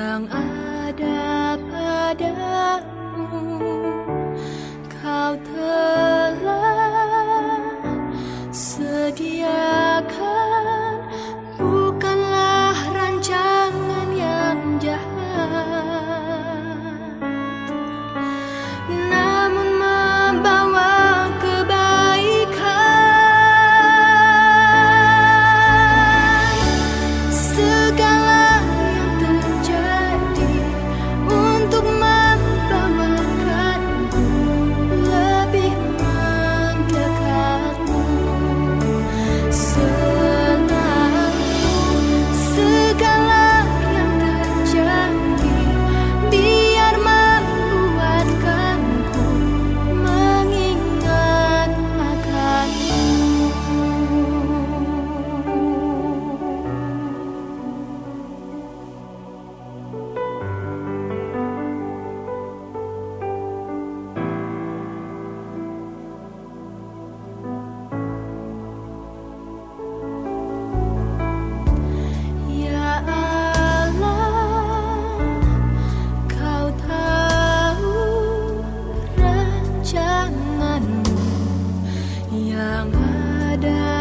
yang ada padamu. Kau ter yang ada.